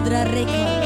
podrá recaer.